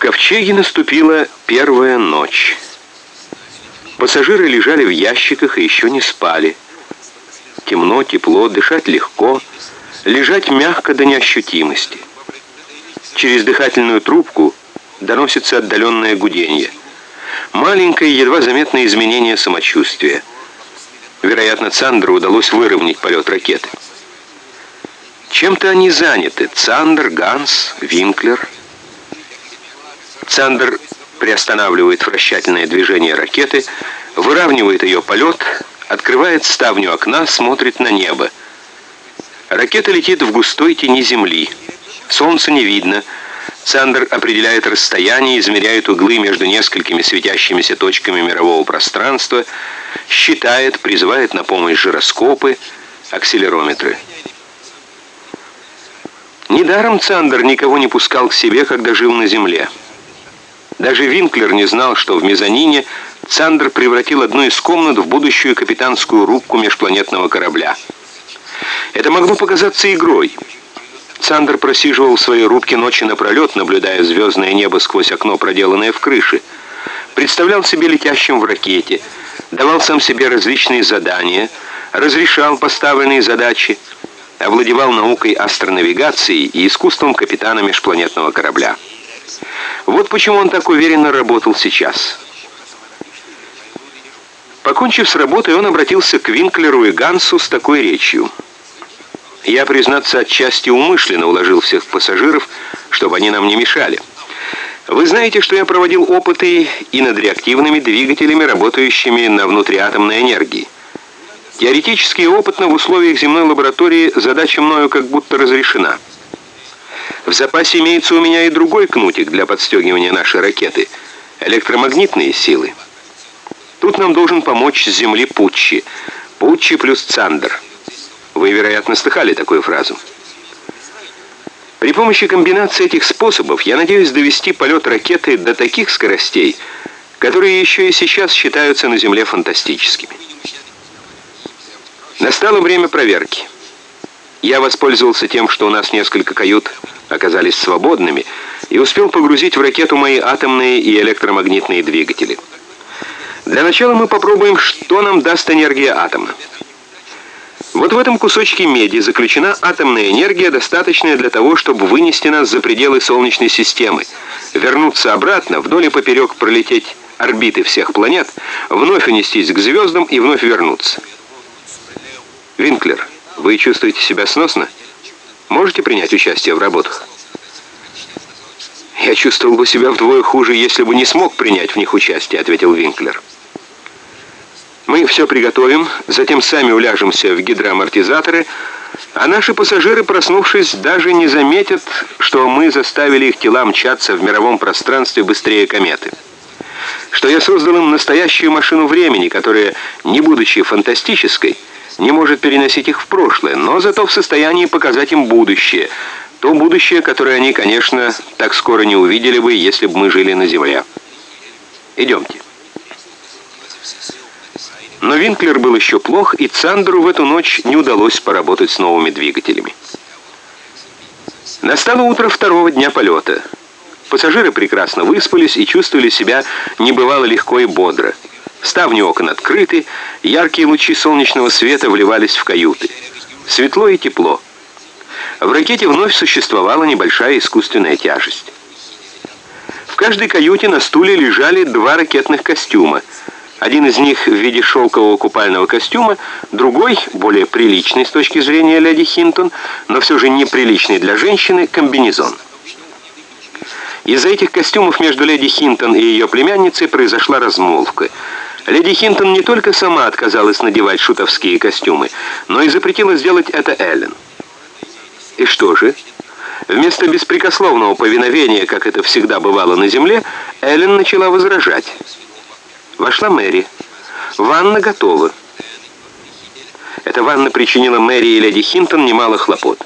ковчеге наступила первая ночь. Пассажиры лежали в ящиках и еще не спали. Темно, тепло, дышать легко, лежать мягко до неощутимости. Через дыхательную трубку доносится отдаленное гудение. Маленькое, едва заметное изменение самочувствия. Вероятно, Цандру удалось выровнять полет ракеты. Чем-то они заняты. Цандер, Ганс, Винклер. Цандер приостанавливает вращательное движение ракеты, выравнивает ее полет, открывает ставню окна, смотрит на небо. Ракета летит в густой тени земли. Солнца не видно. Цандер определяет расстояние, измеряет углы между несколькими светящимися точками мирового пространства, считает, призывает на помощь жироскопы, акселерометры. Недаром Цандер никого не пускал к себе, когда жил на Земле. Даже Винклер не знал, что в мезонине Цандер превратил одну из комнат в будущую капитанскую рубку межпланетного корабля. Это могло показаться игрой. Цандер просиживал в своей рубке ночи напролет, наблюдая звездное небо сквозь окно, проделанное в крыше. Представлял себе летящим в ракете, давал сам себе различные задания, разрешал поставленные задачи, овладевал наукой астронавигации и искусством капитана межпланетного корабля. Вот почему он так уверенно работал сейчас. Покончив с работой, он обратился к Винклеру и Гансу с такой речью. «Я, признаться, отчасти умышленно уложил всех пассажиров, чтобы они нам не мешали. Вы знаете, что я проводил опыты и над реактивными двигателями, работающими на внутриатомной энергии. Теоретически и опытно в условиях земной лаборатории задача мною как будто разрешена». В запасе имеется у меня и другой кнутик для подстегивания нашей ракеты — электромагнитные силы. Тут нам должен помочь с Земли Путчи. Путчи плюс Цандер. Вы, вероятно, слыхали такую фразу. При помощи комбинации этих способов я надеюсь довести полет ракеты до таких скоростей, которые еще и сейчас считаются на Земле фантастическими. Настало время проверки. Я воспользовался тем, что у нас несколько кают оказались свободными, и успел погрузить в ракету мои атомные и электромагнитные двигатели. Для начала мы попробуем, что нам даст энергия атома. Вот в этом кусочке меди заключена атомная энергия, достаточная для того, чтобы вынести нас за пределы Солнечной системы, вернуться обратно, вдоль и поперек пролететь орбиты всех планет, вновь унестись к звездам и вновь вернуться. Винклер, вы чувствуете себя сносно? Можете принять участие в работах? «Я чувствовал бы себя вдвое хуже, если бы не смог принять в них участие», — ответил Винклер. «Мы все приготовим, затем сами уляжемся в гидроамортизаторы, а наши пассажиры, проснувшись, даже не заметят, что мы заставили их тела мчаться в мировом пространстве быстрее кометы. Что я создал им настоящую машину времени, которая, не будучи фантастической, не может переносить их в прошлое, но зато в состоянии показать им будущее. То будущее, которое они, конечно, так скоро не увидели бы, если бы мы жили на Земле. Идемте. Но Винклер был еще плох, и Цандеру в эту ночь не удалось поработать с новыми двигателями. Настало утро второго дня полета. Пассажиры прекрасно выспались и чувствовали себя небывало легко и бодро. Ставни окон открыты, яркие лучи солнечного света вливались в каюты. Светло и тепло. В ракете вновь существовала небольшая искусственная тяжесть. В каждой каюте на стуле лежали два ракетных костюма. Один из них в виде шелкового купального костюма, другой, более приличный с точки зрения леди Хинтон, но все же неприличный для женщины, комбинезон. Из-за этих костюмов между леди Хинтон и ее племянницей произошла размолвка – Леди Хинтон не только сама отказалась надевать шутовские костюмы, но и запретила сделать это Эллен. И что же? Вместо беспрекословного повиновения, как это всегда бывало на земле, Эллен начала возражать. Вошла Мэри. Ванна готова. Эта ванна причинила Мэри и леди Хинтон немало хлопот.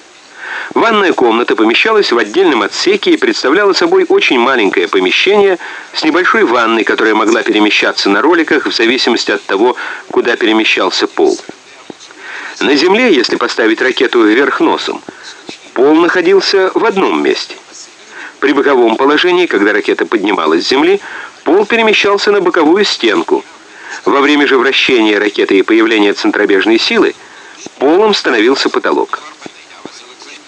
Ванная комната помещалась в отдельном отсеке и представляла собой очень маленькое помещение с небольшой ванной, которая могла перемещаться на роликах в зависимости от того, куда перемещался пол. На Земле, если поставить ракету вверх носом, пол находился в одном месте. При боковом положении, когда ракета поднималась с земли, пол перемещался на боковую стенку. Во время же вращения ракеты и появления центробежной силы полом становился потолок.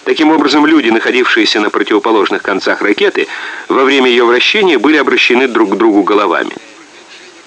Таким образом, люди, находившиеся на противоположных концах ракеты, во время ее вращения были обращены друг к другу головами.